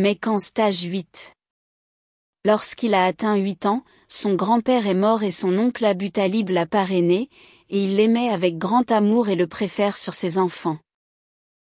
Mais qu'en stage 8. Lorsqu'il a atteint 8 ans, son grand-père est mort et son oncle Abu Talib l'a parrainé, et il l'aimait avec grand amour et le préfère sur ses enfants.